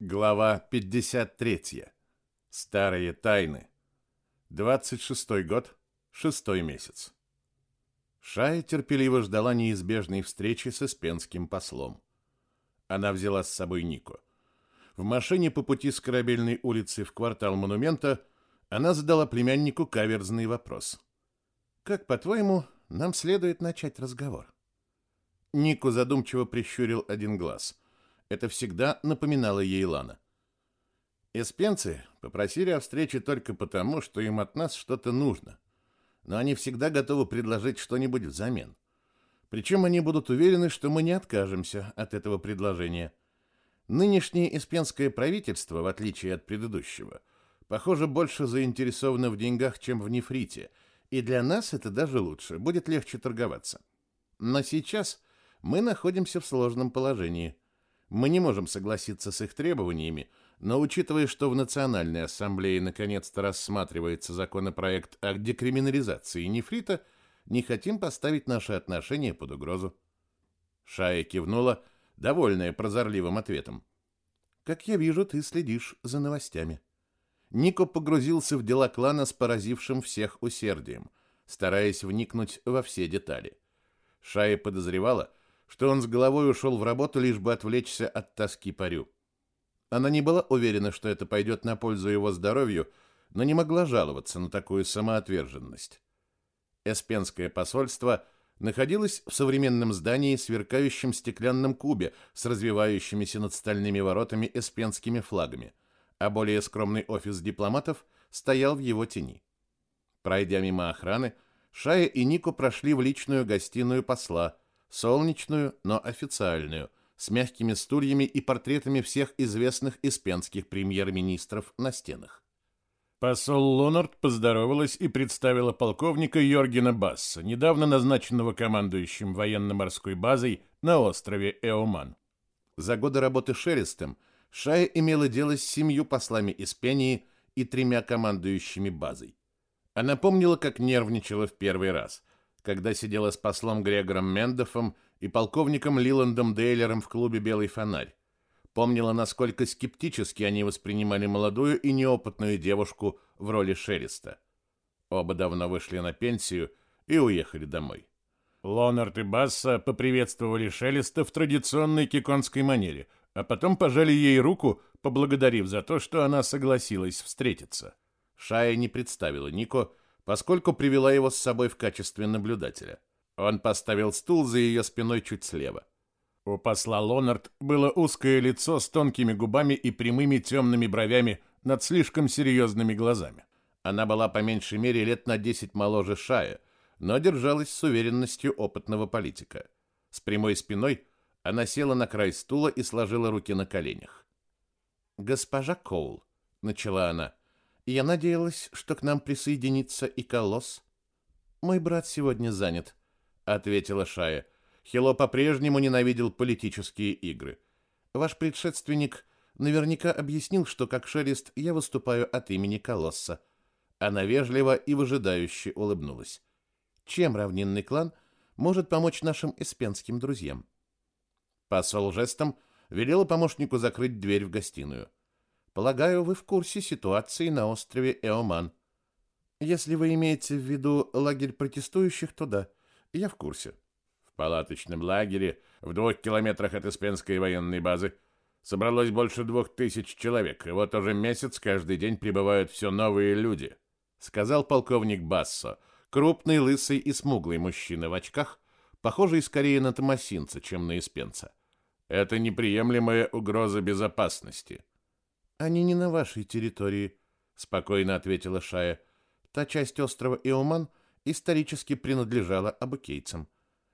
Глава 53. Старые тайны. 26 год, шестой месяц. Шая терпеливо ждала неизбежной встречи с испенским послом. Она взяла с собой Нико. В машине по пути с Корабельной улицы в квартал Монумента она задала племяннику каверзный вопрос. «Как, по-твоему, нам следует начать разговор?» Нику задумчиво прищурил один глаз. Это всегда напоминало ей Лана. Эспенцы попросили о встрече только потому, что им от нас что-то нужно. Но они всегда готовы предложить что-нибудь взамен. Причем они будут уверены, что мы не откажемся от этого предложения. Нынешнее испенское правительство, в отличие от предыдущего, похоже, больше заинтересовано в деньгах, чем в нефрите, и для нас это даже лучше, будет легче торговаться. Но сейчас мы находимся в сложном положении. Мы не можем согласиться с их требованиями, но учитывая, что в Национальной ассамблее наконец-то рассматривается законопроект о декриминализации нефрита, не хотим поставить наши отношения под угрозу. Шая кивнула, довольная прозорливым ответом. Как я вижу, ты следишь за новостями. Нико погрузился в дела клана с поразившим всех усердием, стараясь вникнуть во все детали. Шая подозревала, что он с головой ушел в работу, лишь бы отвлечься от тоски по Рю. Она не была уверена, что это пойдет на пользу его здоровью, но не могла жаловаться на такую самоотверженность. Эспенское посольство находилось в современном здании, сверкающем стеклянном кубе с развивающимися над стальными воротами эспенскими флагами, а более скромный офис дипломатов стоял в его тени. Пройдя мимо охраны, Шая и Нико прошли в личную гостиную посла – солнечную, но официальную, с мягкими стульями и портретами всех известных испенских премьер-министров на стенах. Посол Лонард поздоровалась и представила полковника Йоргена Басса, недавно назначенного командующим военно-морской базой на острове Эоман. За годы работы шеристом Шая имела дело с семью послами Испении и тремя командующими базой. Она помнила, как нервничала в первый раз – когда сидела с послом Грегором Мендофом и полковником Лиландом Дейлером в клубе «Белый фонарь». Помнила, насколько скептически они воспринимали молодую и неопытную девушку в роли шериста. Оба давно вышли на пенсию и уехали домой. Лонард и Басса поприветствовали Шелеста в традиционной киконской манере, а потом пожали ей руку, поблагодарив за то, что она согласилась встретиться. Шая не представила Нико, поскольку привела его с собой в качестве наблюдателя. Он поставил стул за ее спиной чуть слева. У посла Лонард было узкое лицо с тонкими губами и прямыми темными бровями над слишком серьезными глазами. Она была по меньшей мере лет на десять моложе Шая, но держалась с уверенностью опытного политика. С прямой спиной она села на край стула и сложила руки на коленях. «Госпожа Коул», — начала она, — я надеялась, что к нам присоединится и Колосс. Мой брат сегодня занят, ответила Шая. Хило по-прежнему ненавидел политические игры. Ваш предшественник наверняка объяснил, что как шерист я выступаю от имени Колосса. Она вежливо и выжидающе улыбнулась. Чем равнинный клан может помочь нашим эспенским друзьям? Посол жестом велела помощнику закрыть дверь в гостиную. Полагаю, вы в курсе ситуации на острове Эоман. Если вы имеете в виду лагерь протестующих, то да, я в курсе. В палаточном лагере в двух километрах от Испенской военной базы собралось больше двух тысяч человек, и вот уже месяц каждый день прибывают все новые люди, сказал полковник Бассо, крупный, лысый и смуглый мужчина в очках, похожий скорее на томасинца, чем на испенца. Это неприемлемая угроза безопасности. Они не на вашей территории, спокойно ответила Шая. Та часть острова Иоман исторически принадлежала абукейцам.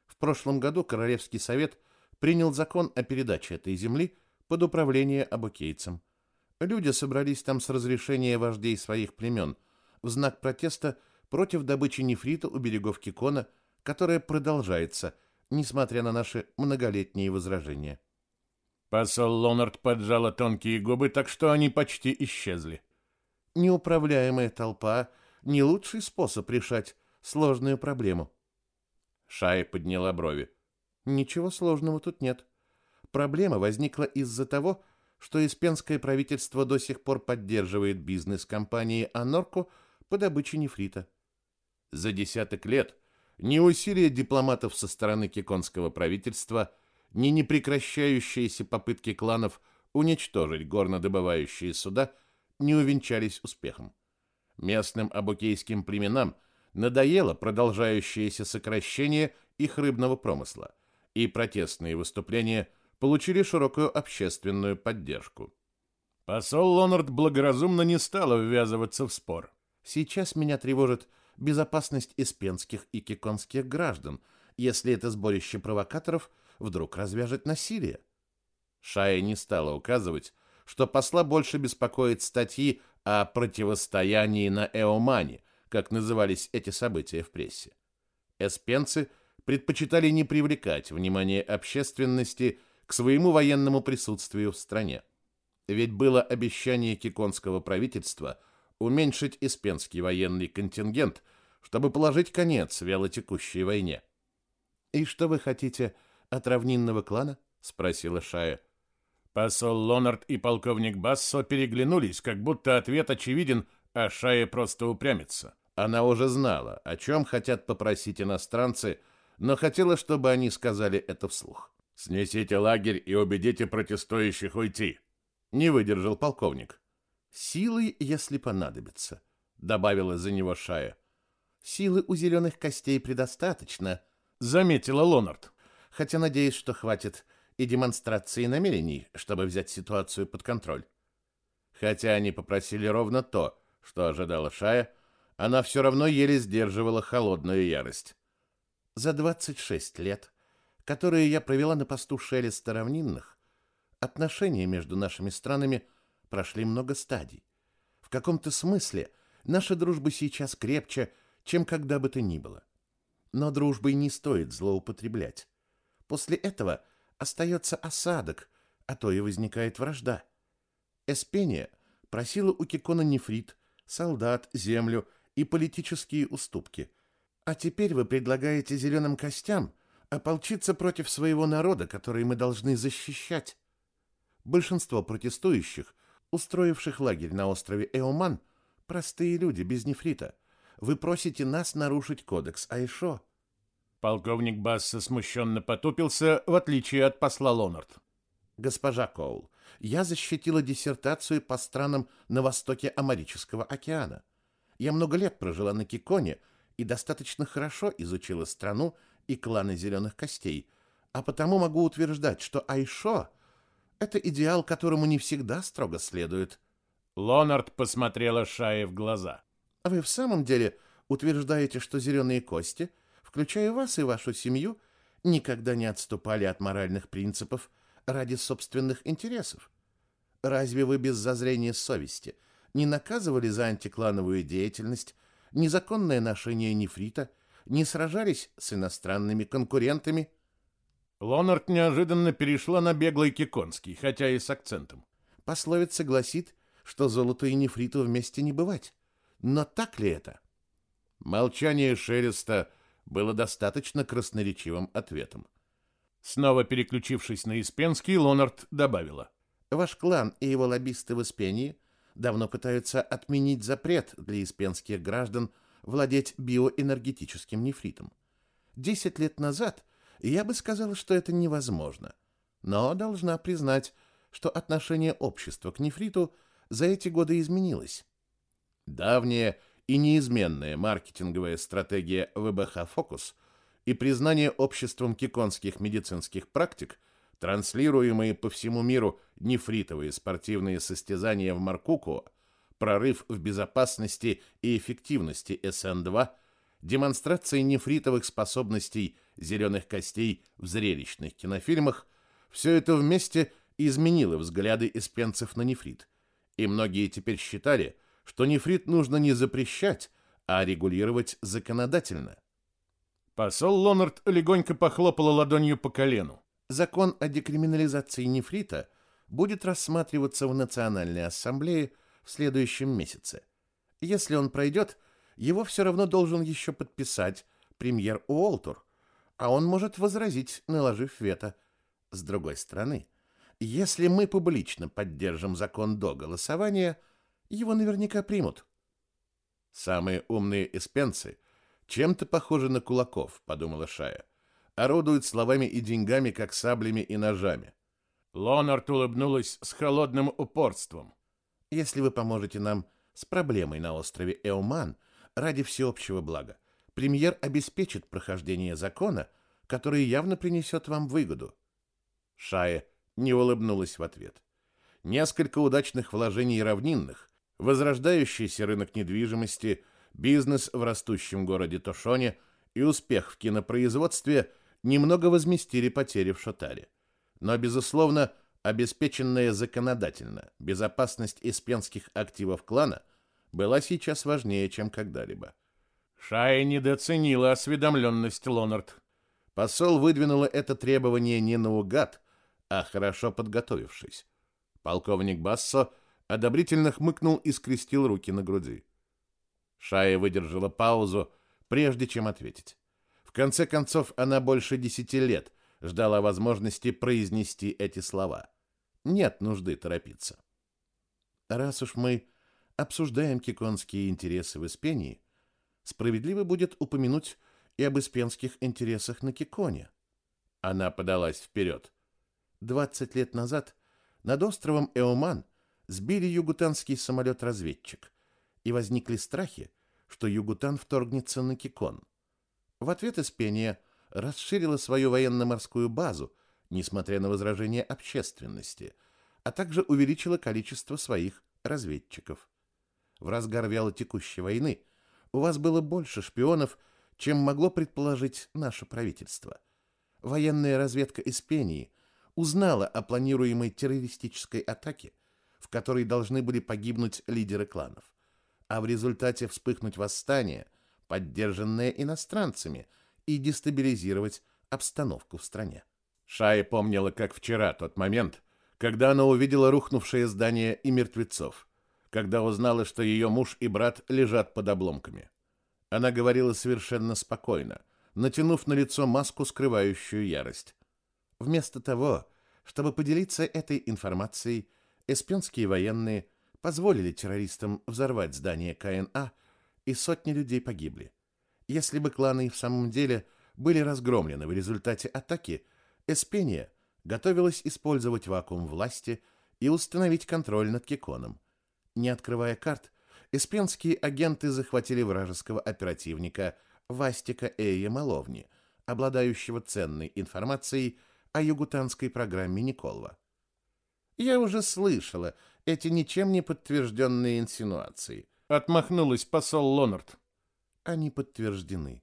В прошлом году Королевский совет принял закон о передаче этой земли под управление абукейцам. Люди собрались там с разрешения вождей своих племен в знак протеста против добычи нефрита у берегов Кикона, которая продолжается, несмотря на наши многолетние возражения. Посол Лонард поджала тонкие губы, так что они почти исчезли. Неуправляемая толпа — не лучший способ решать сложную проблему. Шая подняла брови. Ничего сложного тут нет. Проблема возникла из-за того, что испенское правительство до сих пор поддерживает бизнес компании Анорко по добыче нефрита. За десяток лет ни усилия дипломатов со стороны киконского правительства, ни непрекращающиеся попытки кланов уничтожить горнодобывающие суда не увенчались успехом. Местным абукейским племенам надоело продолжающееся сокращение их рыбного промысла, и протестные выступления получили широкую общественную поддержку. Посол Лонард благоразумно не стал ввязываться в спор. Сейчас меня тревожит безопасность испенских и киконских граждан, если это сборище провокаторов вдруг развяжет насилие. Шая не стала указывать, что посла больше беспокоит статьи о противостоянии на Эомане, как назывались эти события в прессе. Эспенцы предпочитали не привлекать внимание общественности к своему военному присутствию в стране. Ведь было обещание киконского правительства уменьшить испенский военный контингент, чтобы положить конец вялотекущей войне. «И что вы хотите от равнинного клана?» — спросила Шая. Посол Лонард и полковник Бассо переглянулись, как будто ответ очевиден, а Шая просто упрямится. Она уже знала, о чем хотят попросить иностранцы, но хотела, чтобы они сказали это вслух. «Снесите лагерь и убедите протестующих уйти», — не выдержал полковник. «Силы, если понадобится», — добавила за него Шая. «Силы у зеленых костей предостаточно», — заметила Лонард. «Хотя надеюсь, что хватит и демонстрации намерений, чтобы взять ситуацию под контроль. Хотя они попросили ровно то, что ожидала Шая, она все равно еле сдерживала холодную ярость. За 26 лет, которые я провела на посту Шелеста равнинных, отношения между нашими странами прошли много стадий. В каком-то смысле наша дружба сейчас крепче, чем когда бы то ни было. Но дружбой не стоит злоупотреблять. После этого остается осадок, а то и возникает вражда. Эспения просила у Кикона нефрит, солдат, землю и политические уступки. А теперь вы предлагаете зеленым костям ополчиться против своего народа, который мы должны защищать. Большинство протестующих, устроивших лагерь на острове Эоман, простые люди без нефрита. Вы просите нас нарушить кодекс Айшо. Полковник Басса смущенно потупился, в отличие от посла Лонард. «Госпожа Коул, я защитила диссертацию по странам на востоке Амарического океана. Я много лет прожила на Киконе и достаточно хорошо изучила страну и кланы зеленых костей, а потому могу утверждать, что Айшо — это идеал, которому не всегда строго следует». Лонард посмотрела Шае в глаза. «А вы в самом деле утверждаете, что зеленые кости — включая вас и вашу семью, никогда не отступали от моральных принципов ради собственных интересов. Разве вы без зазрения совести не наказывали за антиклановую деятельность, незаконное ношение нефрита, не сражались с иностранными конкурентами? Лонард неожиданно перешла на беглый киконский, хотя и с акцентом. Пословица гласит, что золоту и нефриту вместе не бывать. Но так ли это? Молчание Шелеста — было достаточно красноречивым ответом. Снова переключившись на Испенский, Лонард добавила. «Ваш клан и его лоббисты в Испении давно пытаются отменить запрет для испенских граждан владеть биоэнергетическим нефритом. Десять лет назад я бы сказала, что это невозможно. Но должна признать, что отношение общества к нефриту за эти годы изменилось. Давнее и неизменная маркетинговая стратегия ВБХ «Фокус» и признание обществом киконских медицинских практик, транслируемые по всему миру нефритовые спортивные состязания в Маркуку, прорыв в безопасности и эффективности СН-2, демонстрации нефритовых способностей зеленых костей в зрелищных кинофильмах, все это вместе изменило взгляды испенцев на нефрит. И многие теперь считали, что нефрит нужно не запрещать, а регулировать законодательно. Посол Лонард легонько похлопала ладонью по колену. Закон о декриминализации нефрита будет рассматриваться в Национальной ассамблее в следующем месяце. Если он пройдет, его все равно должен еще подписать премьер Уолтур, а он может возразить, наложив вето. С другой стороны, Если мы публично поддержим закон до голосования, его наверняка примут. Самые умные эспенцы чем-то похожи на кулаков, подумала Шая. Орудуют словами и деньгами, как саблями и ножами. Лонард улыбнулась с холодным упорством. Если вы поможете нам с проблемой на острове Эуман ради всеобщего блага, премьер обеспечит прохождение закона, который явно принесет вам выгоду. Шая не улыбнулась в ответ. Несколько удачных вложений равнинных, возрождающийся рынок недвижимости, бизнес в растущем городе Тошоне и успех в кинопроизводстве немного возместили потери в Шотаре. Но, безусловно, обеспеченная законодательно безопасность испенских активов клана была сейчас важнее, чем когда-либо. Шая недооценила осведомленность Лонард. Посол выдвинула это требование не наугад, а хорошо подготовившись. Полковник Бассо одобрительно хмыкнул и скрестил руки на груди. Шая выдержала паузу, прежде чем ответить. В конце концов, она больше десяти лет ждала возможности произнести эти слова. Нет нужды торопиться. Раз уж мы обсуждаем киконские интересы в Испении, справедливо будет упомянуть и об испенских интересах на Киконе. Она подалась вперед. Двадцать лет назад над островом Эоман сбили югутанский самолет-разведчик, и возникли страхи, что Югутан вторгнется на Кикон. В ответ Испения расширила свою военно-морскую базу, несмотря на возражения общественности, а также увеличила количество своих разведчиков. В разгар вялотекущей войны у вас было больше шпионов, чем могло предположить наше правительство. Военная разведка Испении узнала о планируемой террористической атаке которой должны были погибнуть лидеры кланов, а в результате вспыхнуть восстание, поддержанное иностранцами, и дестабилизировать обстановку в стране. Шая помнила, как вчера, тот момент, когда она увидела рухнувшее здание и мертвецов, когда узнала, что ее муж и брат лежат под обломками. Она говорила совершенно спокойно, натянув на лицо маску, скрывающую ярость. Вместо того, чтобы поделиться этой информацией, эспенские военные позволили террористам взорвать здание КНА, и сотни людей погибли. Если бы кланы в самом деле были разгромлены в результате атаки, Эспения готовилась использовать вакуум власти и установить контроль над Киконом. Не открывая карт, эспенские агенты захватили вражеского оперативника Вастика Эя Маловни, обладающего ценной информацией о югутанской программе Николова. Я уже слышала эти ничем не подтвержденные инсинуации. Отмахнулась посол Лонард. Они подтверждены,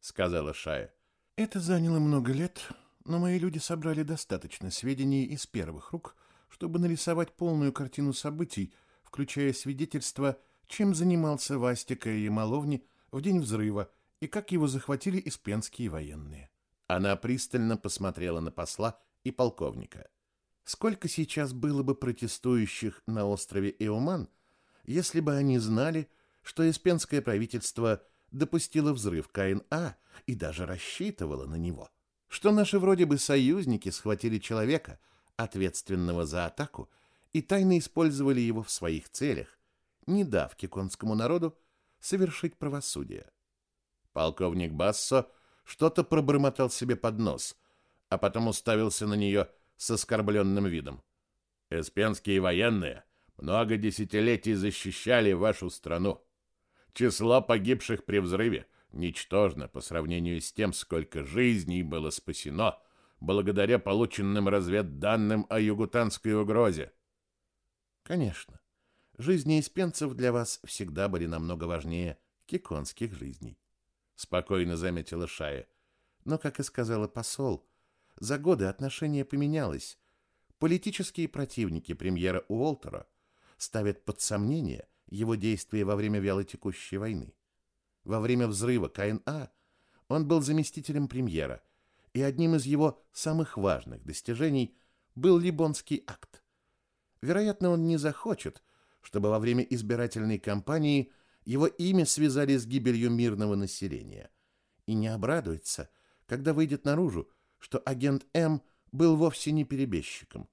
сказала Шая. Это заняло много лет, но мои люди собрали достаточно сведений из первых рук, чтобы нарисовать полную картину событий, включая свидетельства, чем занимался Вастика и Ямаловни в день взрыва и как его захватили испенские военные. Она пристально посмотрела на посла и полковника. Сколько сейчас было бы протестующих на острове Иоман, если бы они знали, что испенское правительство допустило взрыв КНА и даже рассчитывало на него, что наши вроде бы союзники схватили человека, ответственного за атаку, и тайно использовали его в своих целях, не дав киконскому народу совершить правосудие. Полковник Бассо что-то пробормотал себе под нос, а потом уставился на нее с оскорбленным видом. «Эспенские военные много десятилетий защищали вашу страну. Число погибших при взрыве ничтожно по сравнению с тем, сколько жизней было спасено благодаря полученным разведданным о югутанской угрозе. Конечно, жизни испенцев для вас всегда были намного важнее киконских жизней, спокойно заметила Шая. Но, как и сказала посол, за годы отношение поменялось. Политические противники премьера Уолтера ставят под сомнение его действия во время вялотекущей войны. Во время взрыва КНА он был заместителем премьера, и одним из его самых важных достижений был Либонский акт. Вероятно, он не захочет, чтобы во время избирательной кампании его имя связали с гибелью мирного населения, и не обрадуется, когда выйдет наружу, что агент М был вовсе не перебежчиком.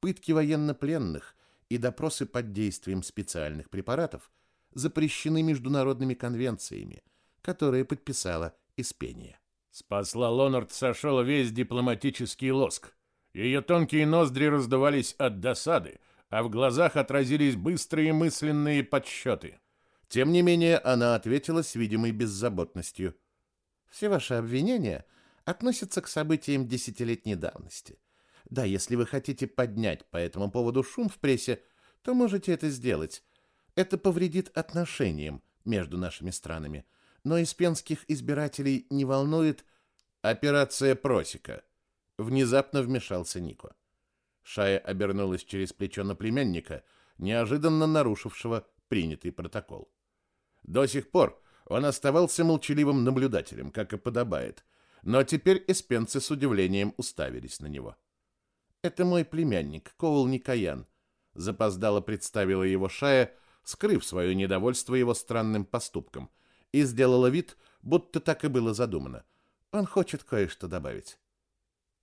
пытки военнопленных и допросы под действием специальных препаратов запрещены международными конвенциями, которые подписала Испения. С посла Лонард сошел весь дипломатический лоск. Ее тонкие ноздри раздувались от досады, а в глазах отразились быстрые мысленные подсчеты. Тем не менее, она ответила с видимой беззаботностью. «Все ваши обвинения относятся к событиям десятилетней давности. Да, если вы хотите поднять по этому поводу шум в прессе, то можете это сделать. Это повредит отношениям между нашими странами. Но испенских избирателей не волнует операция Просека. Внезапно вмешался Нико. Шая обернулась через плечо на племянника, неожиданно нарушившего принятый протокол. До сих пор он оставался молчаливым наблюдателем, как и подобает, но теперь эспенцы с удивлением уставились на него. «Это мой племянник, Коул Никаян», — запоздало представила его Шая, скрыв свое недовольство его странным поступком, и сделала вид, будто так и было задумано. Он хочет кое-что добавить.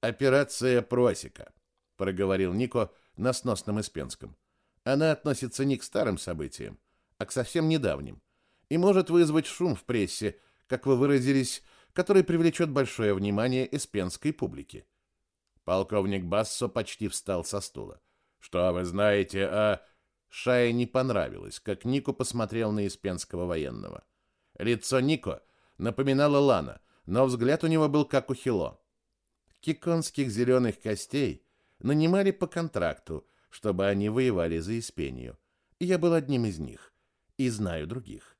«Операция Просека», — проговорил Нико на сносном испенском. «Она относится не к старым событиям, а к совсем недавним, и может вызвать шум в прессе, как вы выразились, который привлечет большое внимание испенской публики». Полковник Бассо почти встал со стула. «Что вы знаете о...» Шае не понравилось, как Нико посмотрел на испенского военного. Лицо Нико напоминало Лана, но взгляд у него был как у Хило. Киконских зеленых костей нанимали по контракту, чтобы они воевали за Испению. Я был одним из них и знаю других.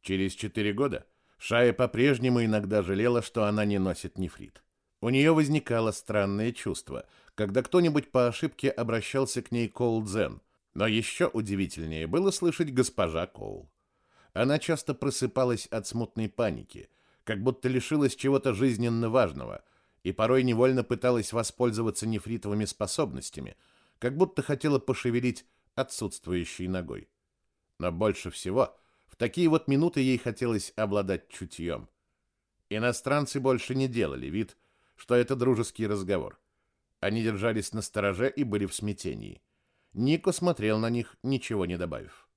Через четыре года Шая по-прежнему иногда жалела, что она не носит нефрит. У нее возникало странное чувство, когда кто-нибудь по ошибке обращался к ней Коул Дзен, но еще удивительнее было слышать госпожа Коул. Она часто просыпалась от смутной паники, как будто лишилась чего-то жизненно важного, и порой невольно пыталась воспользоваться нефритовыми способностями, как будто хотела пошевелить отсутствующей ногой. Но больше всего такие вот минуты ей хотелось обладать чутьем. Иностранцы больше не делали вид, что это дружеский разговор. Они держались на стороже и были в смятении. Нико смотрел на них, ничего не добавив.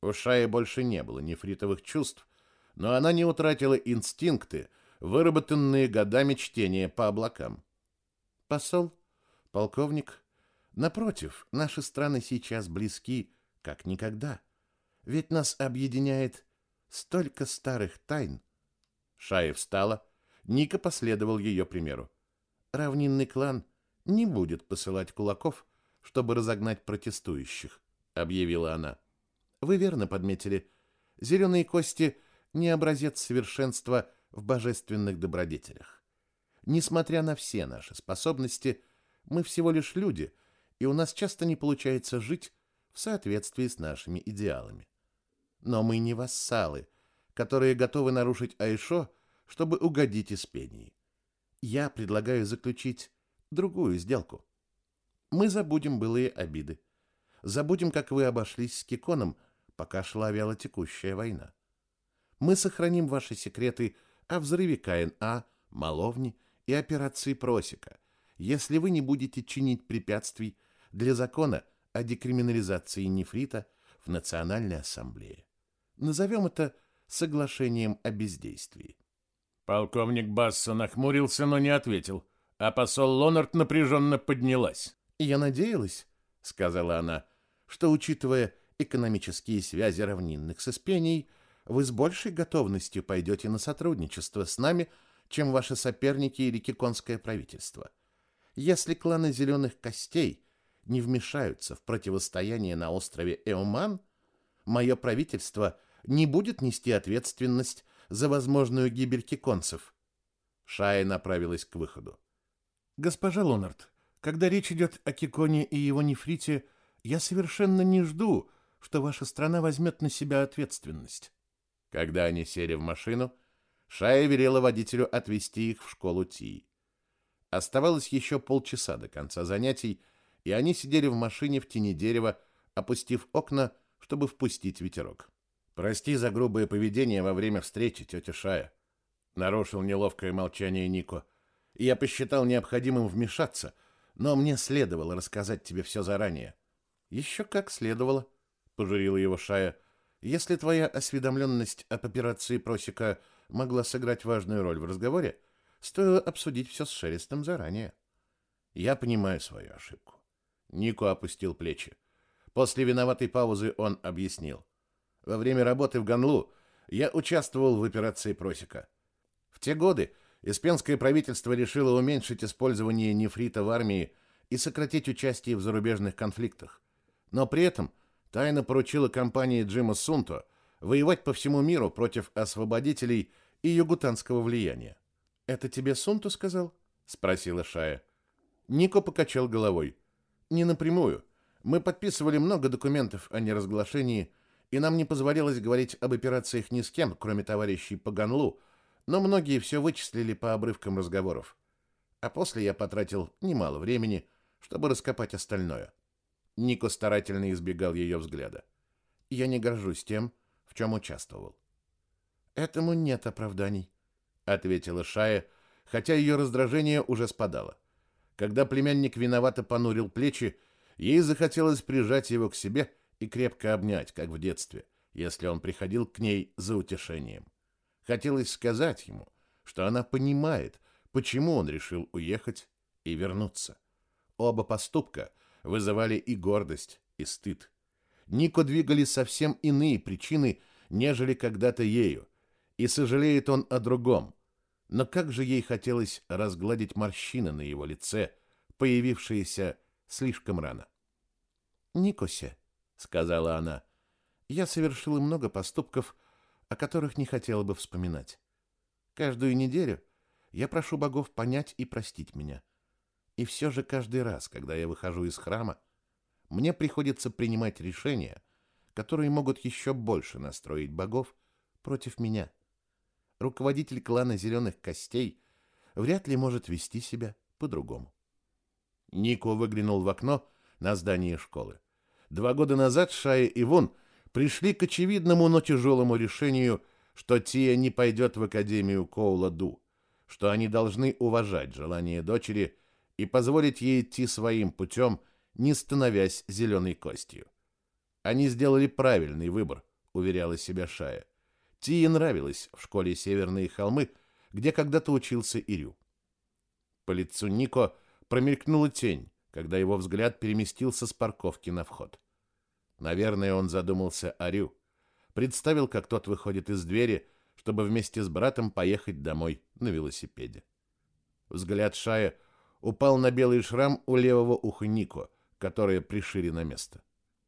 У Шаи больше не было нефритовых чувств, но она не утратила инстинкты, выработанные годами чтения по облакам. Посол, полковник, напротив, наши страны сейчас близки, как никогда. Ведь нас объединяет столько старых тайн. Шая встала, Ника последовал ее примеру. Равнинный клан не будет посылать кулаков, чтобы разогнать протестующих, объявила она. Вы верно подметили. Зеленые кости не образец совершенства в божественных добродетелях. Несмотря на все наши способности, мы всего лишь люди, и у нас часто не получается жить в соответствии с нашими идеалами. Но мы не вассалы, которые готовы нарушить Айшо чтобы угодить Испении. Я предлагаю заключить другую сделку. Мы забудем былые обиды. Забудем, как вы обошлись с Киконом, пока шла вялотекущая война. Мы сохраним ваши секреты о взрыве КНА, Маловни и операции Просека, если вы не будете чинить препятствий для закона о декриминализации нефрита в Национальной Ассамблее. Назовем это соглашением о бездействии. Полковник Басса нахмурился, но не ответил, а посол Лонард напряженно поднялась. «Я надеялась», — сказала она, — «что, учитывая экономические связи равнинных с Испенией, вы с большей готовностью пойдете на сотрудничество с нами, чем ваши соперники или киконское правительство. Если кланы Зеленых Костей не вмешаются в противостояние на острове Эоман, мое правительство не будет нести ответственность за возможную гибель киконцев. Шая направилась к выходу. Госпожа Лонард, когда речь идет о Киконе и его нефрите, я совершенно не жду, что ваша страна возьмет на себя ответственность. Когда они сели в машину, Шая велела водителю отвезти их в школу Ти. Оставалось еще полчаса до конца занятий, и они сидели в машине в тени дерева, опустив окна, чтобы впустить ветерок. Прости за грубое поведение во время встречи, тетя Шая. Нарушил неловкое молчание Нико. Я посчитал необходимым вмешаться, Но мне следовало рассказать тебе все заранее. Еще как следовало, пожурила его Шая. Если твоя осведомленность об операции Просека могла сыграть важную роль в разговоре, стоило обсудить все с Шелестом заранее. Я понимаю свою ошибку. Нико опустил плечи. После виноватой паузы он объяснил. Во время работы в Ганлу я участвовал в операции Просека. В те годы Испенское правительство решило уменьшить использование нефрита в армии и сократить участие в зарубежных конфликтах. Но при этом тайно поручила компании Джима Сунто воевать по всему миру против освободителей и югутанского влияния. «Это тебе Сунто сказал?» — спросила Шая. Нико покачал головой. «Не напрямую. Мы подписывали много документов о неразглашении, и нам не позволялось говорить об операциях ни с кем, кроме товарищей по Ганлу, но многие все вычислили по обрывкам разговоров. А после я потратил немало времени, чтобы раскопать остальное. Нико старательно избегал ее взгляда. Я не горжусь тем, в чем участвовал. Этому нет оправданий, ответила Шая, хотя ее раздражение уже спадало. Когда племянник виновато понурил плечи, ей захотелось прижать его к себе и крепко обнять, как в детстве, если он приходил к ней за утешением. Хотелось сказать ему, что она понимает, почему он решил уехать и вернуться. Оба поступка вызывали и гордость, и стыд. Нико двигали совсем иные причины, нежели когда-то ею, и сожалеет он о другом. Но как же ей хотелось разгладить морщины на его лице, появившиеся слишком рано. «Никосе», — сказала она, — «я совершила много поступков, — о которых не хотела бы вспоминать. Каждую неделю я прошу богов понять и простить меня. И все же каждый раз, когда я выхожу из храма, мне приходится принимать решения, которые могут еще больше настроить богов против меня. Руководитель клана Зеленых Костей вряд ли может вести себя по-другому. Нико выглянул в окно на здание школы. Два года назад Шая и Вон – пришли к очевидному, но тяжелому решению, что Тия не пойдет в Академию Коула-Ду, что они должны уважать желание дочери и позволить ей идти своим путем, не становясь зеленой костью. Они сделали правильный выбор, уверяла себя Шая. Тии нравилось в школе Северные холмы, где когда-то учился Ирю. По лицу Нико промелькнула тень, когда его взгляд переместился с парковки на вход. Наверное, он задумался о Рю. Представил, как тот выходит из двери, чтобы вместе с братом поехать домой на велосипеде. Взгляд Шая упал на белый шрам у левого уха Нико, которое пришили на место.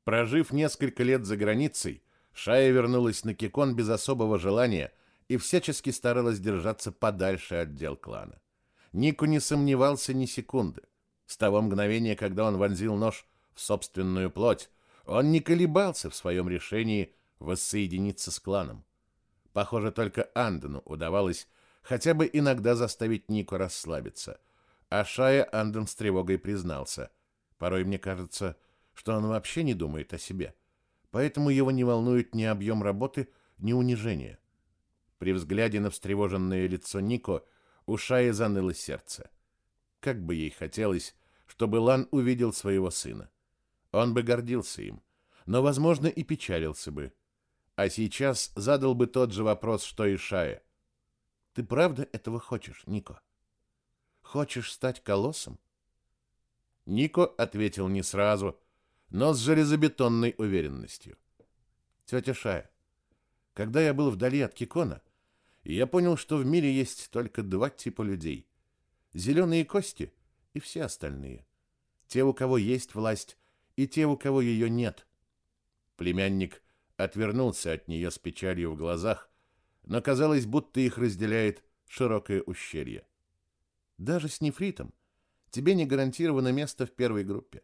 Прожив несколько лет за границей, Шая вернулась на Кикон без особого желания и всячески старалась держаться подальше от дел клана. Нико не сомневался ни секунды. С того мгновения, когда он вонзил нож в собственную плоть, он не колебался в своем решении воссоединиться с кланом. Похоже, только Андену удавалось хотя бы иногда заставить Нику расслабиться. А Шая Анден с тревогой признался. Порой мне кажется, что он вообще не думает о себе. Поэтому его не волнует ни объем работы, ни унижение. При взгляде на встревоженное лицо Нико у Шаи заныло сердце. Как бы ей хотелось, чтобы Лан увидел своего сына. Он бы гордился им, но, возможно, и печалился бы. А сейчас задал бы тот же вопрос, что и Шая. «Ты правда этого хочешь, Нико? Хочешь стать колоссом?» Нико ответил не сразу, но с железобетонной уверенностью. «Тетя Шая, когда я был вдали от Кикона, я понял, что в мире есть только два типа людей. Зеленые кости и все остальные. Те, у кого есть власть, и те, у кого ее нет. Племянник отвернулся от нее с печалью в глазах, но казалось, будто их разделяет широкое ущелье. Даже с нефритом тебе не гарантировано место в первой группе.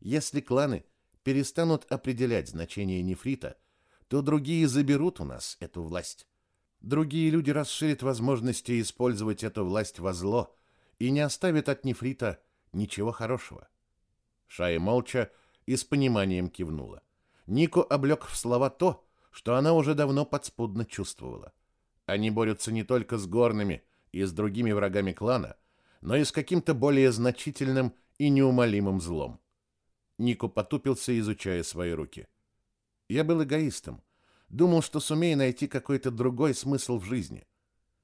Если кланы перестанут определять значение нефрита, то другие заберут у нас эту власть. Другие люди расширят возможности использовать эту власть во зло и не оставят от нефрита ничего хорошего. Шая молча и с пониманием кивнула. Нико облег в слова то, что она уже давно подспудно чувствовала. Они борются не только с горными и с другими врагами клана, но и с каким-то более значительным и неумолимым злом. Нико потупился, изучая свои руки. Я был эгоистом. Думал, что сумею найти какой-то другой смысл в жизни.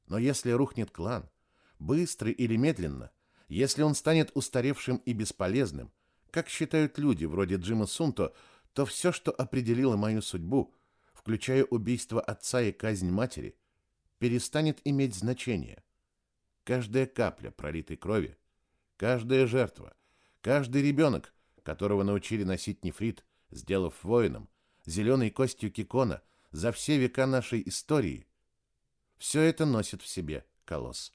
Но если рухнет клан, быстро или медленно, если он станет устаревшим и бесполезным, как считают люди вроде Джима Сунто, то все, что определило мою судьбу, включая убийство отца и казнь матери, перестанет иметь значение. Каждая капля пролитой крови, каждая жертва, каждый ребенок, которого научили носить нефрит, сделав воином, зеленой костью кикона за все века нашей истории, все это носит в себе колосс.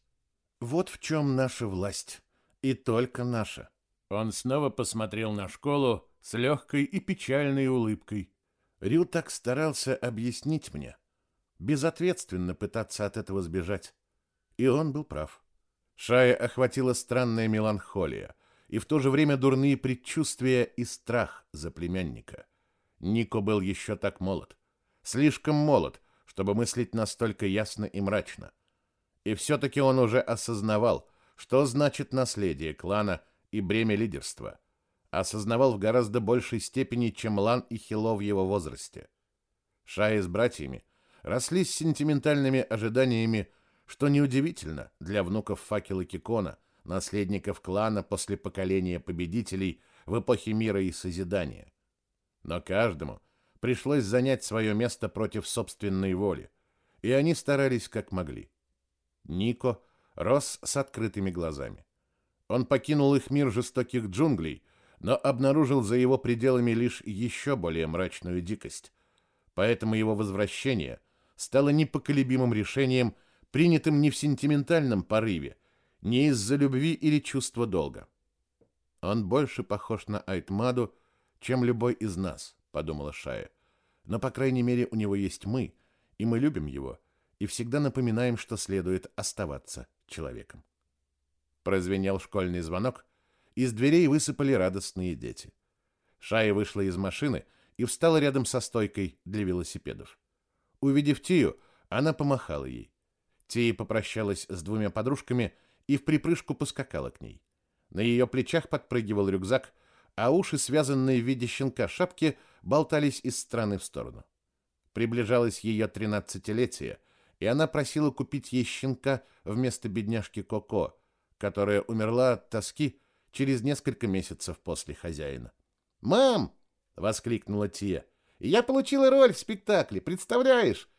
Вот в чем наша власть, и только наша. Он снова посмотрел на школу с легкой и печальной улыбкой. Рю так старался объяснить мне, безответственно пытаться от этого сбежать. И он был прав. Шая охватила странная меланхолия и в то же время дурные предчувствия и страх за племянника. Нико был еще так молод, слишком молод, чтобы мыслить настолько ясно и мрачно. И все-таки он уже осознавал, что значит наследие клана и бремя лидерства. Осознавал в гораздо большей степени, чем Лан и Хило в его возрасте. Шаи с братьями росли с сентиментальными ожиданиями, что неудивительно для внуков факела Кикона, наследников клана после поколения победителей в эпохе мира и созидания. Но каждому пришлось занять свое место против собственной воли, и они старались как могли. Нико рос с открытыми глазами. Он покинул их мир жестоких джунглей, но обнаружил за его пределами лишь еще более мрачную дикость. Поэтому его возвращение стало непоколебимым решением, принятым не в сентиментальном порыве, не из-за любви или чувства долга. Он больше похож на Айтмаду, чем любой из нас, подумала Шая. Но по крайней мере у него есть мы, и мы любим его, и всегда напоминаем, что следует оставаться человеком. Прозвенел школьный звонок, из дверей высыпали радостные дети. Шая вышла из машины и встала рядом со стойкой для велосипедов. Увидев Тию, она помахала ей. Тия попрощалась с двумя подружками и в припрыжку поскакала к ней. На ее плечах подпрыгивал рюкзак, а уши, связанные в виде щенка шапки, болтались из стороны в сторону. Приближалось ее тринадцатилетие, и она просила купить ей щенка вместо бедняжки Коко, которая умерла от тоски через несколько месяцев после хозяина. «Мам!» — воскликнула Тия. «Я получила роль в спектакле, представляешь?»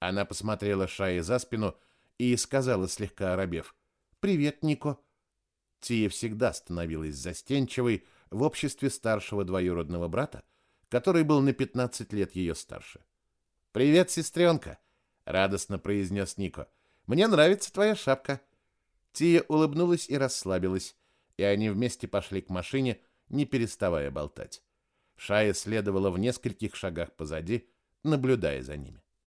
Она посмотрела Шае за спину и сказала, слегка оробев. «Привет, Нико». Тия всегда становилась застенчивой в обществе старшего двоюродного брата, который был на 15 лет ее старше. «Привет, сестренка!» — радостно произнес Нико. «Мне нравится твоя шапка». Тия улыбнулась и расслабилась, и они вместе пошли к машине, не переставая болтать. Шая следовала в нескольких шагах позади, наблюдая за ними.